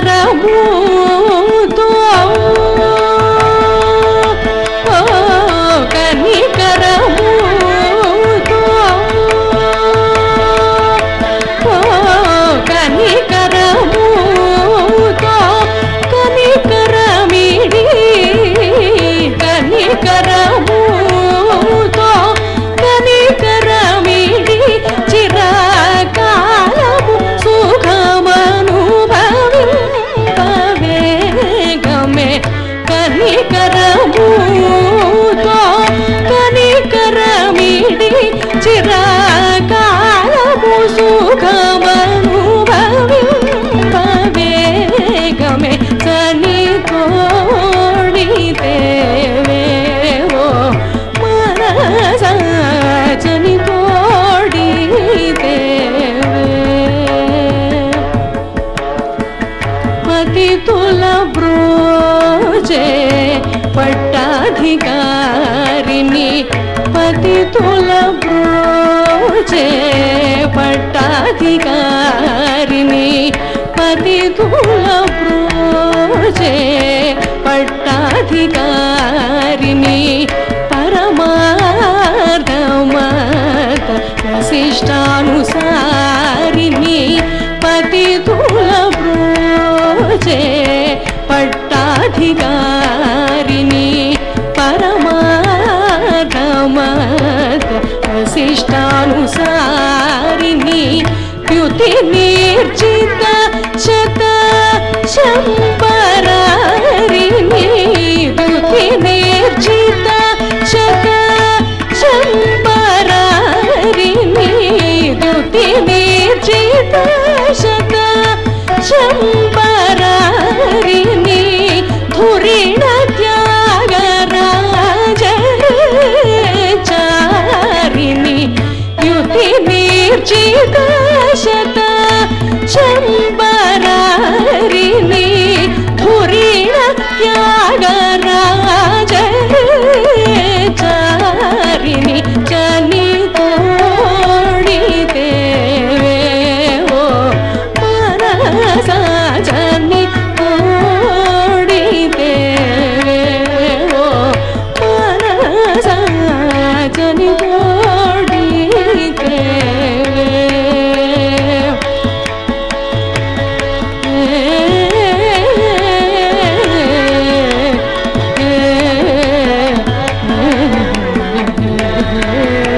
para. అతిథుల బ్రోజే పట్టాధికారిని. పతితుల బ్రోజే పట్టాధికారిని. పతితుల బ్రోజే పట్టాధికారిని. పరమార్థమత వశిష్టానుసారిని బ్రోజే పట్టాధికారిని పరమార్థమత వశిష్టానుసారిని యుతి నిర్జిత చత శంపరారిని యుతి నిర్జిత శత శంబరారిని యుతి Yeah.